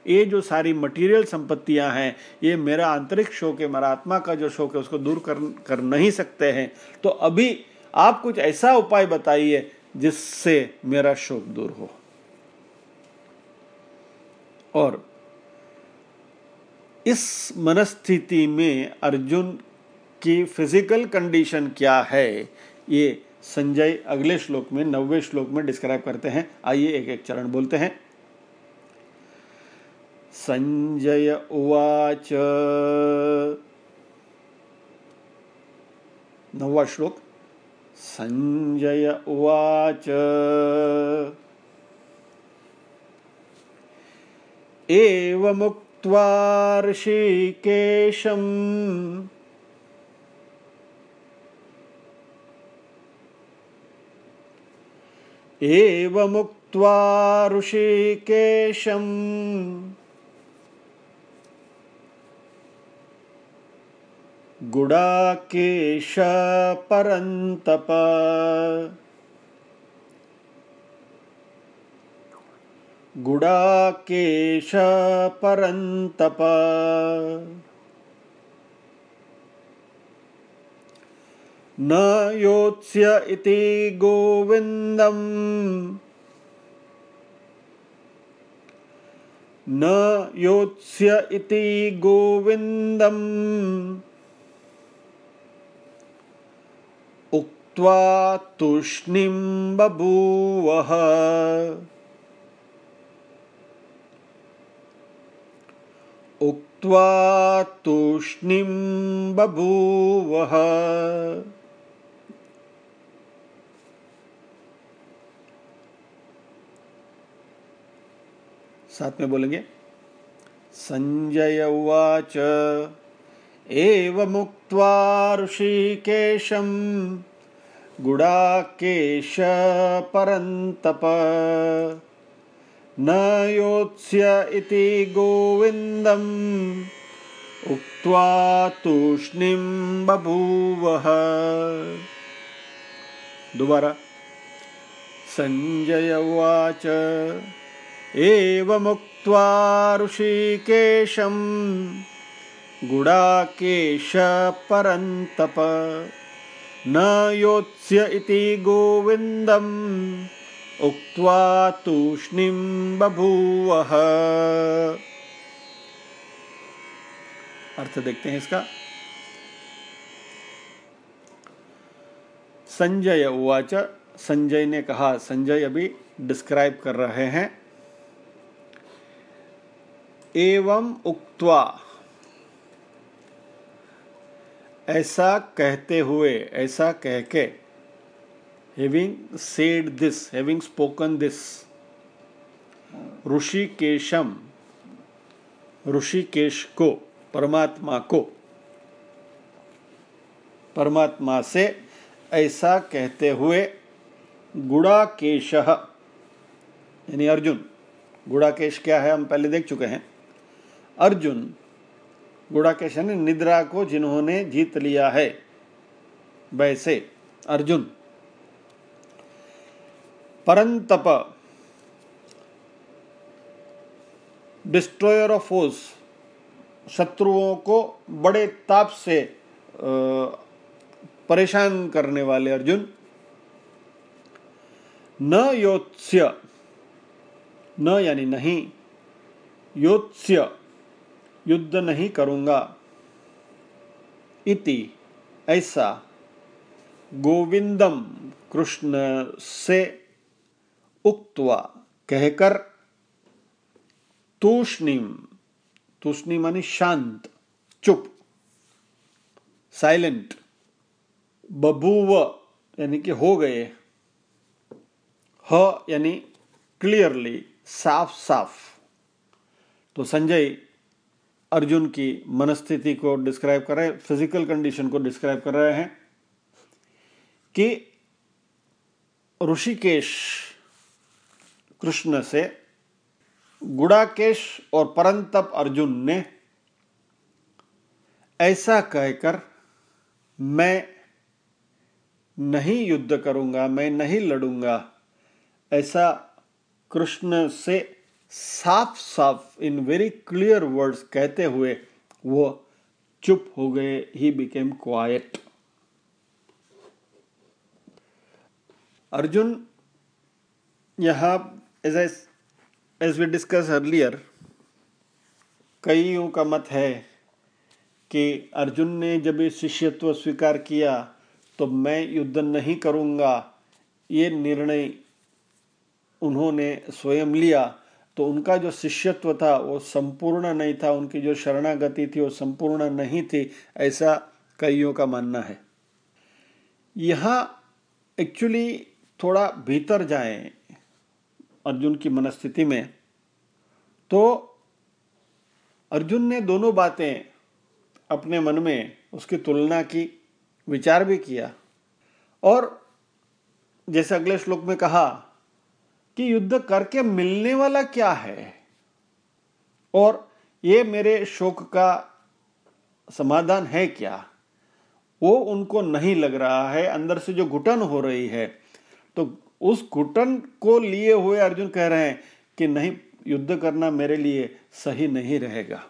ये जो सारी मटेरियल संपत्तियाँ हैं, ये मेरा आंतरिक शोक है, मेरा आत्मा का जो शोक है, उसको दूर कर कर नहीं सकते हैं। तो अभी आप कुछ ऐसा उपाय बताइए जिससे मेरा शोक दूर हो। और इस मनस्थिति में अर्जुन की फ़िज़िकल कंडीशन क्या है, ये संजय अगले श्लोक में, नवे श्लोक में डिस्क्राइब करते हैं। आइए एक एक चरण बोलते हैं। संजय उवाच। नववा श्लोक। संजय उवाच। एवमुक्त्वा ऋषिकेशम्। एवमुक्त्वा ऋषिकेशम्। गुडाकेश परन्तप गुडाकेश परन्तप न योत्स्य इति गोविन्दम्। न योत्स्य इति गोविन्दम्। उक्त्वा तूष्णीं बभूवः। उक्त्वा बभूवः। साथ में बोलेंगे संजय उवाच एवमुक्त्वा ऋषिकेशम्। गुडाकेश परन्तप न योत्स्य इति गोविन्दम्, उक्त्वा तूष्णीं बभूवः। दोबारा। सञ्जय उवाच, एवमुक्त्वा ऋषिकेशम् गुडाकेश परन्तप न योत्स्य इति गोविन्दम् उक्त्वा तूष्णीं बभूवः। अर्थ देखते हैं इसका। संजय उवाच। संजय ने कहा, संजय अभी डिस्क्राइब कर रहे हैं। एवं उक्त्वा ऐसा कहते हुए ऐसा कह के having said this, having spoken this, ऋषिकेशम Hrishikesh को परमात्मा को परमात्मा से ऐसा कहते हुए गुड़ाकेश यानी अर्जुन गुड़ाकेश क्या है हम पहले देख चुके हैं अर्जुन गुड़ाकेश यानी निद्रा को जिन्होंने जीत लिया है। वैसे, Arjun. Parantapa. Destroyer of foes शत्रुओं को बड़े ताप से परेशान करने वाले अर्जुन। न योत्स्य। न यानी नहीं, योत्स्य। युद्ध नहीं करूँगा। इति ऐसा। गोविंदम कृष्ण से उक्तवा कहकर तूष्णीम तूष्णी मानी शांत, चुप, साइलेंट बबूव यानी कि हो गए, ह, यानी क्लियरली, साफ़ साफ़। तो संजय अर्जुन की मनस्थिति को डिस्क्राइब कर रहे हैं फ़िज़िकल कंडीशन को डिस्क्राइब कर रहे हैं कि ऋषिकेश कृष्ण से गुड़ाकेश और परंतप अर्जुन ने ऐसा कहकर, मैं नहीं युद्ध करूँगा, मैं नहीं लड़ूँगा, ऐसा कृष्ण से साफ़ साफ़ इन वेरी क्लियर वर्ड्स कहते हुए वो चुप हो गए ही बिकेम क्वाइट अर्जुन यहाँ as as we discuss earlier कईयों का मत है कि अर्जुन ने जब ये शिष्यत्व स्वीकार किया तो मैं युद्ध नहीं करूँगा, ये निर्णय उन्होंने स्वयं लिया। तो उनका जो शिष्यत्व था, वो संपूर्ण नहीं था, उनकी जो शरणागति थी, वो संपूर्ण नहीं थी, ऐसा कईयों का मानना है। यहाँ एक्चुअली थोड़ा भीतर जाएँ अर्जुन की मनस्थिति में तो अर्जुन ने दोनों बातें अपने मन में, उसकी तुलना की, विचार भी किया और जैसे अगले श्लोक में कहा कि युद्ध करके मिलने वाला क्या है? और ये मेरे शोक का समाधान है क्या? वो उनको नहीं लग रहा है, अंदर से जो घुटन हो रही है। तो उस घुटन को लिए हुए अर्जुन कह रहे हैं कि नहीं, युद्ध करना मेरे लिए सही नहीं रहेगा।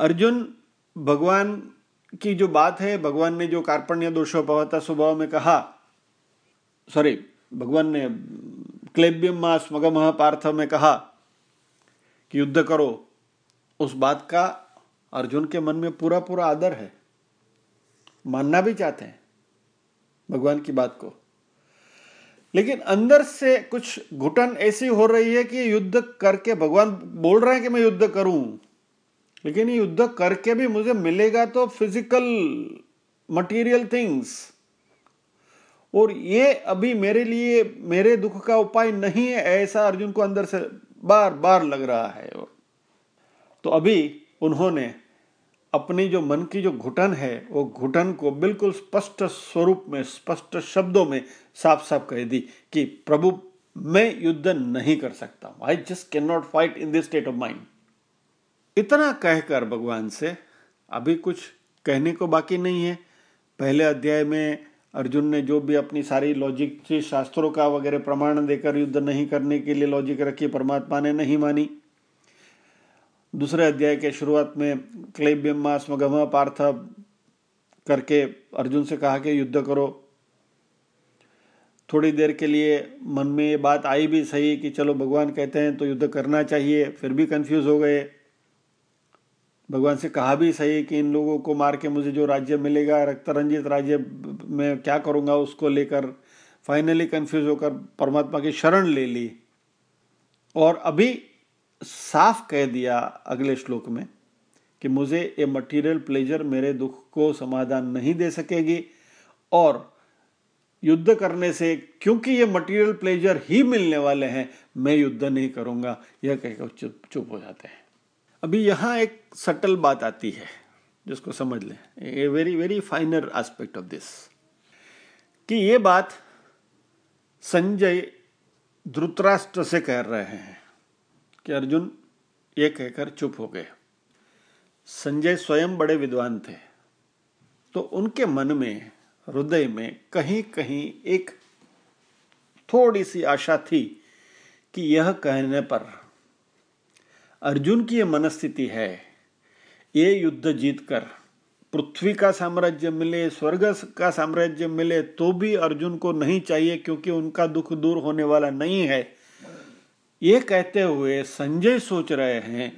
अर्जुन, भगवान की जो बात है, भगवान ने जो कार्पण्य दोषोपवता स्वभाव में कहा, सॉरी, भगवान ने क्लेब्यम मास मगम पार्थ में कहा कि युद्ध करो। उस बात का अर्जुन के मन में पूरा पूरा आदर है। मानना भी चाहते हैं भगवान की बात को। लेकिन अंदर से कुछ घुटन ऐसी हो रही है कि युद्ध करके भगवान बोल रहे हैं कि मैं युद्ध करूँ। लेकिन युद्ध करके भी मुझे मिलेगा तो फ़िज़िकल मटेरियल थिंग्स और ये अभी मेरे लिए, मेरे दुख का उपाय नहीं है, ऐसा अर्जुन को अंदर से बार बार लग रहा है। तो अभी उन्होंने अपनी जो मन की जो घुटन है, वो घुटन को बिल्कुल स्पष्ट स्वरूप में, स्पष्ट शब्दों में साफ़ साफ़ कह दी कि, प्रभु, मैं युद्ध नहीं कर सकता हूँ। I just can not fight in this state of mind इतना कहकर भगवान से अभी कुछ कहने को बाकी नहीं है। पहले अध्याय में अर्जुन ने जो भी अपनी सारी लॉजिक से शास्त्रों का वगैरह प्रमाण देकर युद्ध नहीं करने के लिए लॉजिक रखी, परमात्मा ने नहीं मानी। दूसरे अध्याय के शुरुआत में क्लेब्यम स्मगम पार्थ करके अर्जुन से कहा कि युद्ध करो। थोड़ी देर के लिए मन में ये बात आई भी सही कि चलो भगवान कहते हैं तो युद्ध करना चाहिए, फिर भी कंफ्यूज हो गए। भगवान से कहा भी सही कि इन लोगों को मार के मुझे जो राज्य मिलेगा रक्त रंजित राज्य में क्या करूँगा, उसको लेकर फाइनली कंफ्यूज होकर परमात्मा की शरण ले ली। और अभी साफ़ कह दिया अगले श्लोक में कि मुझे ये मटेरियल प्लेजर मेरे दुख को समाधान नहीं दे सकेगी। और युद्ध करने से क्योंकि ये मटेरियल प्लेजर ही मिलने वाले हैं, मैं युद्ध नहीं करूँगा। यह कहकर चुप चुप हो जाते हैं। अभी यहाँ एक सटल बात आती है, जिसको समझ लें। A very very finer aspect of this कि ये बात संजय ध्रुतराष्ट्र से कह रहे हैं कि अर्जुन, ये कहकर चुप हो गए। संजय स्वयं बड़े विद्वान थे। तो उनके मन में, हृदय में कहीं कहीं एक थोड़ी सी आशा थी कि यह कहने पर अर्जुन की यह मनस्थिति है, ये युद्ध जीतकर पृथ्वी का साम्राज्य मिले, स्वर्ग का साम्राज्य मिले तो भी अर्जुन को नहीं चाहिए क्योंकि उनका दुख दूर होने वाला नहीं है। ये कहते हुए संजय सोच रहे हैं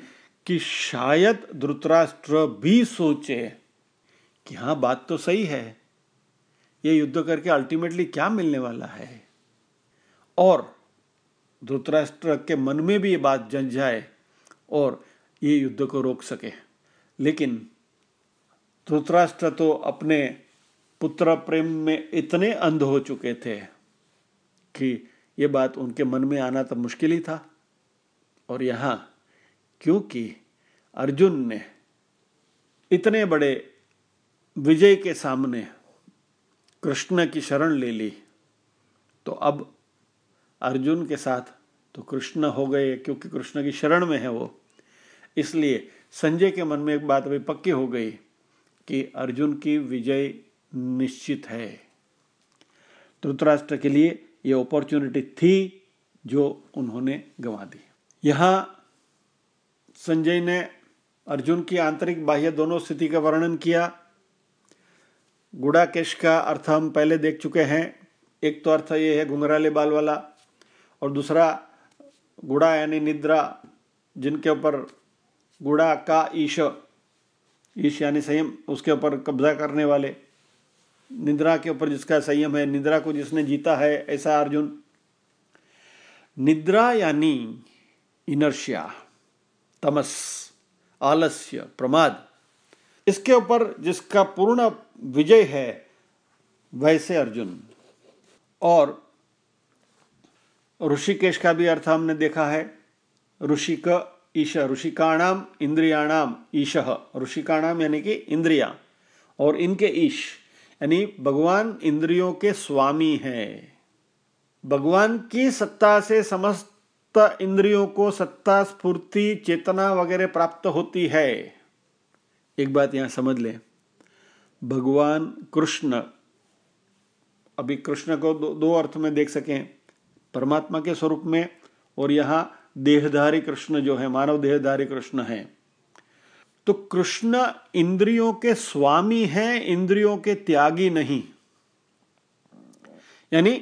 कि शायद धृतराष्ट्र भी सोचे कि हाँ बात तो सही है, ये युद्ध करके अल्टीमेटली क्या मिलने वाला है? और धृतराष्ट्र के मन में भी ये बात जन जाए और ये युद्ध को रोक सके। लेकिन धृतराष्ट्र तो अपने पुत्र प्रेम में इतने अंध हो चुके थे कि ये बात उनके मन में आना तो मुश्किल ही था। और यहाँ क्योंकि अर्जुन ने इतने बड़े विजय के सामने कृष्ण की शरण ले ली तो अब अर्जुन के साथ तो कृष्ण हो गए, क्योंकि कृष्ण की शरण में है वो। इसलिए संजय के मन में एक बात अभी पक्की हो गई कि अर्जुन की विजय निश्चित है। धृतराष्ट्र के लिए यह अपॉर्चुनिटी थी जो उन्होंने गंवा दी। यहाँ संजय ने अर्जुन की आंतरिक बाह्य दोनों स्थिति का वर्णन किया। गुड़ाकेश का अर्थ हम पहले देख चुके हैं। एक तो अर्थ ये है घुंघराले बाल वाला और दूसरा गुड़ा यानी निद्रा जिनके ऊपर गुड़ा का ईश। ईश यानी संयम, उसके ऊपर कब्जा करने वाले। निद्रा के ऊपर जिसका संयम है, निद्रा को जिसने जीता है, ऐसा अर्जुन। निद्रा यानी इनर्शिया तमस, आलस्य, प्रमाद। इसके ऊपर जिसका पूर्ण विजय है, वैसे अर्जुन। और ऋषिकेश का भी अर्थ हमने देखा है। ऋषिक ईश ऋषिकाणाम इंद्रियाणाम ईश। ऋषिकाणाम यानी कि इंद्रिया। और इनके ईश यानी भगवान इंद्रियों के स्वामी हैं। भगवान की सत्ता से समस्त इंद्रियों को सत्ता स्फूर्ति चेतना वगैरह प्राप्त होती है। एक बात यहाँ समझ लें। भगवान कृष्ण अभी कृष्ण को दो, दो अर्थ में देख सकें। परमात्मा के स्वरूप में और यहाँ देहधारी कृष्ण जो है, मानव देहधारी कृष्ण है। तो कृष्ण इंद्रियों के स्वामी हैं, इंद्रियों के त्यागी नहीं। यानी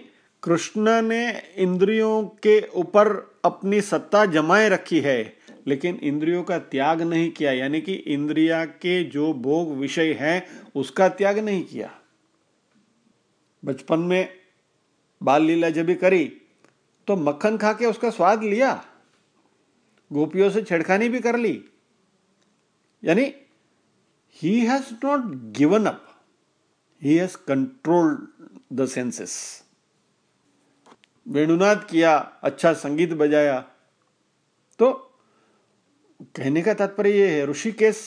कृष्ण ने इंद्रियों के ऊपर अपनी सत्ता जमाए रखी है, लेकिन इंद्रियों का त्याग नहीं किया। यानी कि इंद्रिया के जो भोग विषय है, उसका त्याग नहीं किया। बचपन में बाल लीला जब भी करी तो मक्खन खा के उसका स्वाद लिया। गोपियों से छेड़खानी भी कर ली। यानी he has not given up he has controlled the senses वेणुनाद किया अच्छा संगीत बजाया। तो कहने का तात्पर्य यह है, ऋषिकेश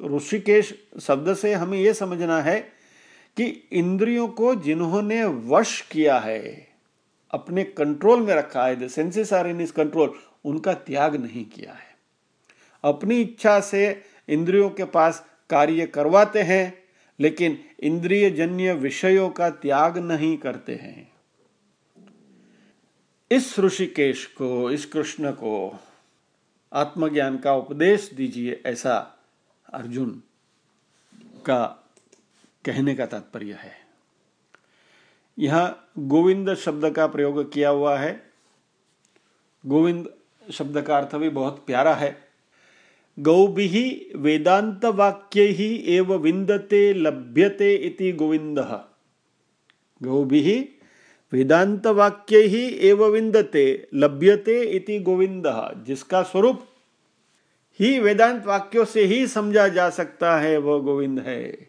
ऋषिकेश शब्द से हमें यह समझना है कि इंद्रियों को जिन्होंने वश किया है, अपने कंट्रोल में रखा है द सेंसेस आर इन इस कंट्रोल उनका त्याग नहीं किया है। अपनी इच्छा से इंद्रियों के पास कार्य करवाते हैं, लेकिन इंद्रिय जन्य विषयों का त्याग नहीं करते हैं। इस ऋषिकेश को, इस कृष्ण को आत्मज्ञान का उपदेश दीजिए ऐसा अर्जुन का कहने का तात्पर्य है। यहाँ गोविंद शब्द का प्रयोग किया हुआ है। गोविंद शब्द का अर्थ भी बहुत प्यारा है। गौभि वेदांत वाक्य ही एव विंदते लभ्यते इति गोविंद गौभि वेदांत वाक्य ही एव विंदते लभ्यते इति गोविंद जिसका स्वरूप ही वेदांत वाक्यों से ही समझा जा सकता है, वह गोविंद है।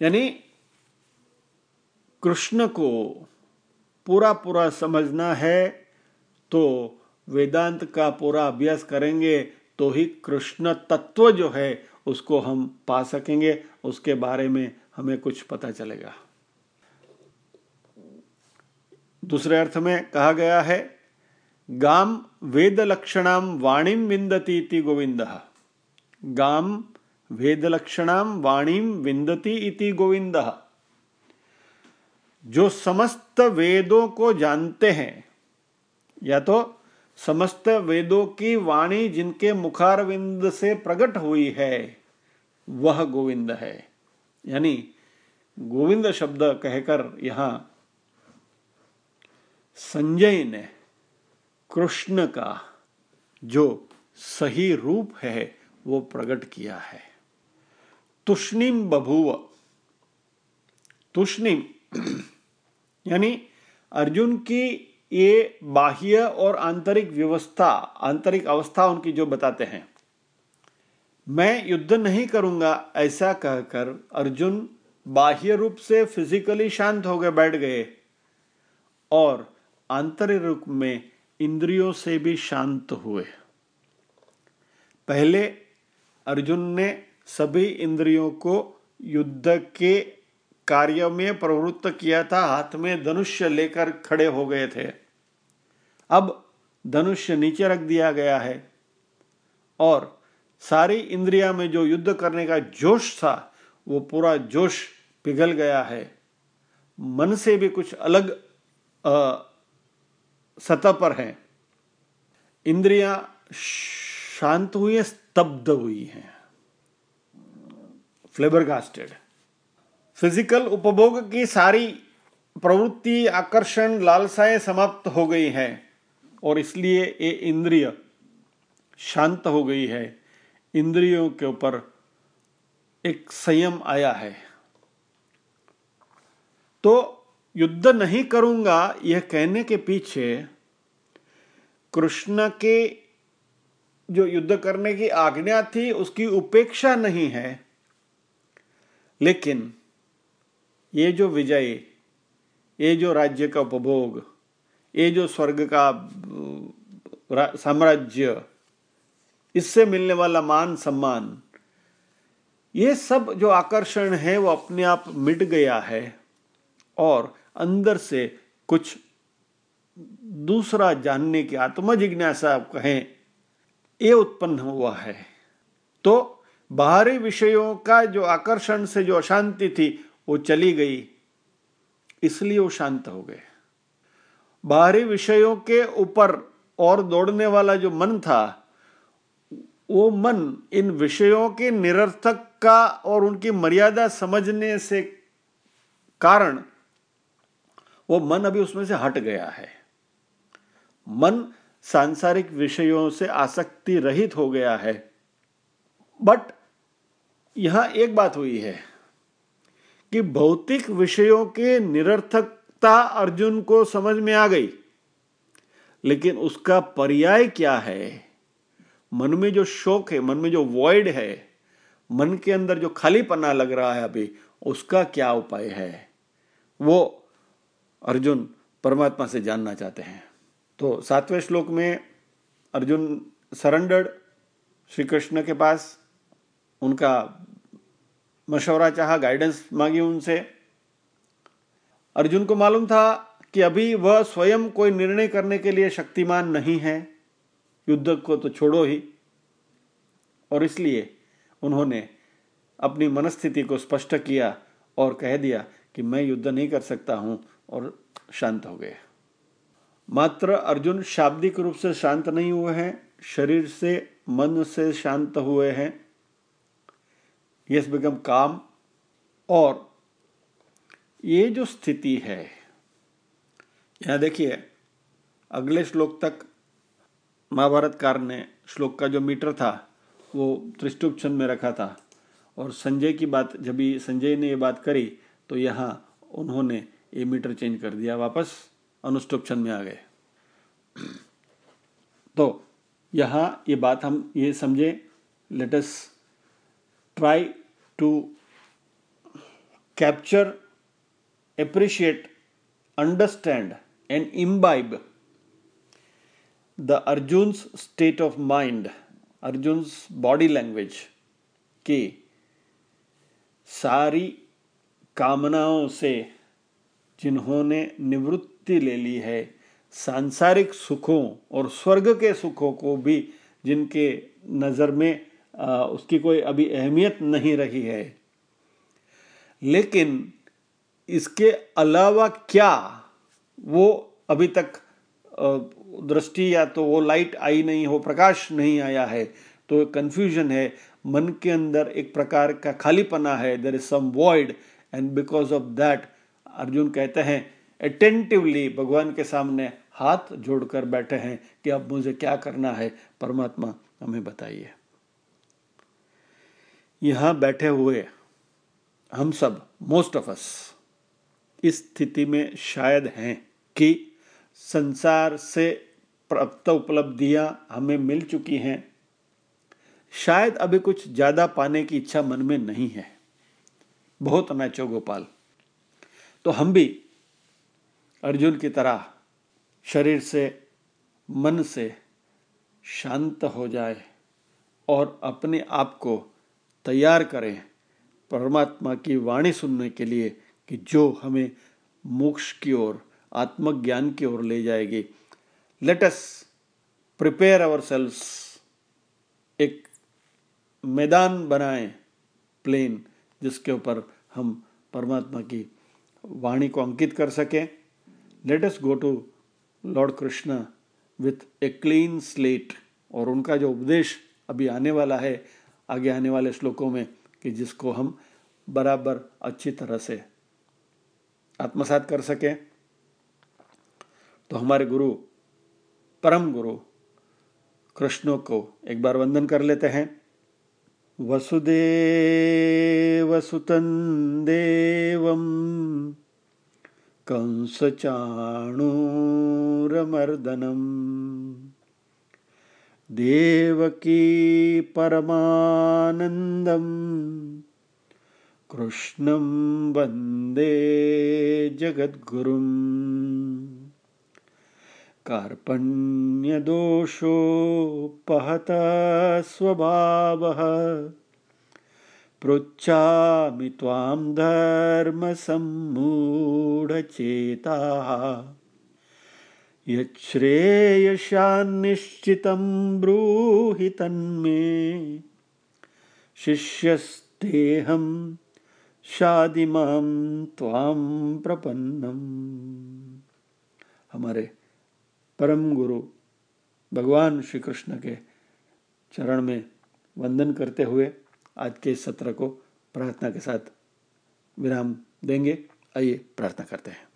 यानी कृष्ण को पूरा पूरा समझना है तो वेदांत का पूरा अभ्यास करेंगे तो ही कृष्ण तत्व जो है, उसको हम पा सकेंगे। उसके बारे में हमें कुछ पता चलेगा। दूसरे अर्थ में कहा गया है, गाम वेद लक्षणाम वाणीम विंदती इति गोविंद। गाम वेद लक्षणाम वाणीम विंदती इति गोविंद। जो समस्त वेदों को जानते हैं, या तो समस्त वेदों की वाणी जिनके मुखारविंद से प्रकट हुई है, वह गोविंद है। यानी गोविंद शब्द कहकर यहाँ संजय ने कृष्ण का जो सही रूप है, वो प्रकट किया है। तुष्णिम बभुव। तुष्णिम, यानी अर्जुन की ये बाह्य और आंतरिक व्यवस्था, आंतरिक अवस्था उनकी जो बताते हैं। मैं युद्ध नहीं करूँगा, ऐसा कहकर अर्जुन बाह्य रूप से फिजिकली शांत हो गए बैठ गए और आंतरिक रूप में इंद्रियों से भी शांत हुए। पहले अर्जुन ने सभी इंद्रियों को युद्ध के कार्य में प्रवृत्त किया था, हाथ में धनुष्य लेकर खड़े हो गए थे। अब धनुष्य नीचे रख दिया गया है और सारी इंद्रिया में जो युद्ध करने का जोश था, वो पूरा जोश पिघल गया है। मन से भी कुछ अलग सतह पर है। इंद्रिया शांत हुई है, स्तब्ध हुई है। फ्लेबरकास्टेड फ़िज़िकल उपभोग की सारी प्रवृत्ति, आकर्षण, लालसाएँ समाप्त हो गई है और इसलिए ये इंद्रिय शांत हो गई है। इंद्रियों के ऊपर एक संयम आया है। तो युद्ध नहीं करूँगा यह कहने के पीछे कृष्ण के जो युद्ध करने की आज्ञा थी, उसकी उपेक्षा नहीं है। लेकिन ये जो विजय, ये जो राज्य का उपभोग, ये जो स्वर्ग का साम्राज्य, इससे मिलने वाला मान सम्मान, ये सब जो आकर्षण है वो अपने आप मिट गया है और अंदर से कुछ दूसरा जानने की आत्म जिज्ञासा आप कहें, ये उत्पन्न हुआ है। तो बाहरी विषयों का जो आकर्षण से जो अशांति थी वो चली गई, इसलिए वो शांत हो गए। बाहरी विषयों के ऊपर और दौड़ने वाला जो मन था, वो मन इन विषयों के निरर्थक का और उनकी मर्यादा समझने से कारण, वो मन अभी उसमें से हट गया है। मन सांसारिक विषयों से आसक्ति रहित हो गया है। बट यहाँ एक बात हुई है। कि भौतिक विषयों के निरर्थकता अर्जुन को समझ में आ गई। लेकिन उसका पर्याय क्या है? मन में जो शोक है, मन में जो वॉइड है, मन के अंदर जो खाली पन्ना लग रहा है अभी, उसका क्या उपाय है? वो अर्जुन परमात्मा से जानना चाहते हैं। तो सातवें श्लोक में अर्जुन सरेंडर्ड श्री कृष्ण के पास, उनका मशवरा चाहा गाइडेंस मांगी उनसे। अर्जुन को मालूम था कि अभी वह स्वयं कोई निर्णय करने के लिए शक्तिमान नहीं है। युद्ध को तो छोड़ो ही। और इसलिए उन्होंने अपनी मनस्थिति को स्पष्ट किया और कह दिया कि मैं युद्ध नहीं कर सकता हूँ और शांत हो गए। मात्र अर्जुन शाब्दिक रूप से शांत नहीं हुए हैं, शरीर से, मन से शांत हुए हैं। यस बिकम काम और ये जो स्थिति है, यहाँ देखिए, अगले श्लोक तक महाभारत कार ने श्लोक का जो मीटर था, वो त्रिष्टुप में रखा था। और संजय की बात, जब भी संजय ने ये बात करी तो यहाँ उन्होंने ये मीटर चेंज कर दिया, वापस अनुष्टुप में आ गए। तो यहाँ ये बात हम ये समझे। Let's try to capture appreciate, understand, and imbibe the arjun's state of mind Arjun's body language की सारी कामनाओं से जिन्होंने निवृत्ति ले ली है, सांसारिक सुखों और स्वर्ग के सुखों को भी जिनके नज़र में उसकी कोई अभी अहमियत नहीं रही है। लेकिन इसके अलावा क्या वो अभी तक दृष्टि या तो वो लाइट आई नहीं हो, प्रकाश नहीं आया है तो कंफ्यूजन है। मन के अंदर एक प्रकार का खालीपना है। There is some void and because of that Arjun कहते हैं अटेंटिवली भगवान के सामने हाथ जोड़कर बैठे हैं कि अब मुझे क्या करना है? परमात्मा हमें बताइए। यहाँ बैठे हुए हम सब मोस्ट ऑफ़ अस इस स्थिति में शायद हैं कि संसार से प्राप्त उपलब्धियाँ हमें मिल चुकी हैं। शायद अभी कुछ ज़्यादा पाने की इच्छा मन में नहीं है। बहुत नाचो गोपाल। तो हम भी अर्जुन की तरह शरीर से, मन से शांत हो जाए और अपने आप को तैयार करें परमात्मा की वाणी सुनने के लिए कि जो हमें मोक्ष की ओर, आत्मज्ञान की ओर ले जाएगी। Let us prepare ourselves एक मैदान बनाएँ प्लेन जिसके ऊपर हम परमात्मा की वाणी को अंकित कर सकें। Let us go to lord Krishna with a clean slate और उनका जो उपदेश अभी आने वाला है आगे आने वाले श्लोकों में कि जिसको हम बराबर अच्छी तरह से आत्मसात कर सकें। तो हमारे गुरु, परम गुरु, कृष्णों को एक बार वंदन कर लेते हैं। वसुदेव सुतन देवम कंसचाणूरमर्दनम देवकी परमानन्दम्। कृष्णं वंदे जगद्गुरुम्। कार्पण्यदोषोपहतः स्वभावः। पृच्छामि त्वां धर्मसम्मूढचेताः। यच्छ्रेयशान्निश्चितं ब्रूहि तन्मे। शिष्यस्तेऽहं शादिमां त्वां प्रपन्नम् हमारे परम गुरु भगवान श्री कृष्ण के चरण में वंदन करते हुए आज के सत्र को प्रार्थना के साथ विराम देंगे। आइए प्रार्थना करते हैं।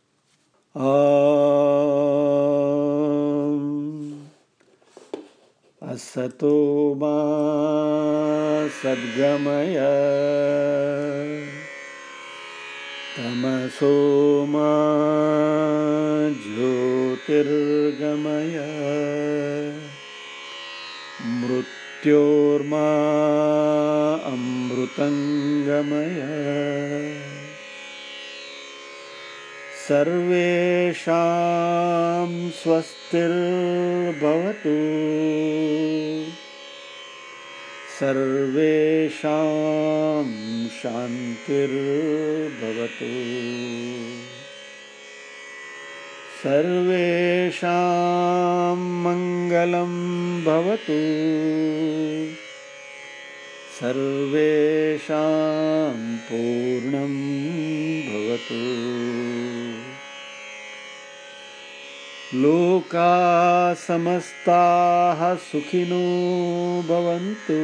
असतो मा सद्गमय। तमसो मा ज्योतिर्गमय। मृत्योर्मा अमृतङ्गमय। सर्वेषां स्वस्तिर्भवतु। सर्वेषां शान्तिर्भवतु। सर्वेषां मङ्गलं भवतु। सर्वेषां पूर्णं भवतु। लोका समस्ताः सुखिनो भवन्तु।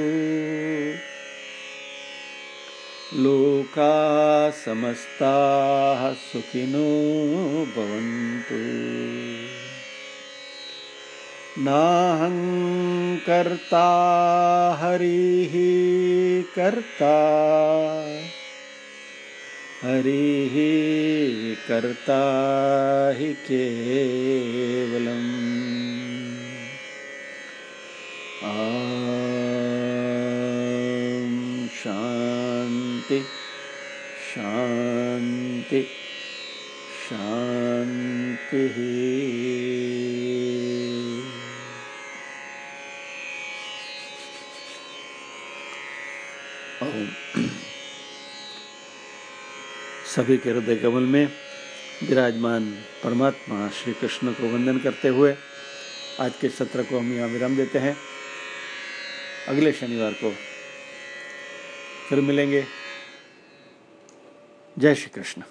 लोका समस्ताः सुखिनो भवन्तु। नाहङ्कर्ता हरिः कर्ता हरिः कर्ता हि केवलम्। ॐ शान्ति शान्ति शान्तिः। सभी के हृदय कमल में विराजमान परमात्मा श्री कृष्ण को वंदन करते हुए आज के सत्र को हम यहाँ विराम देते हैं। अगले शनिवार को फिर मिलेंगे। जय श्री कृष्ण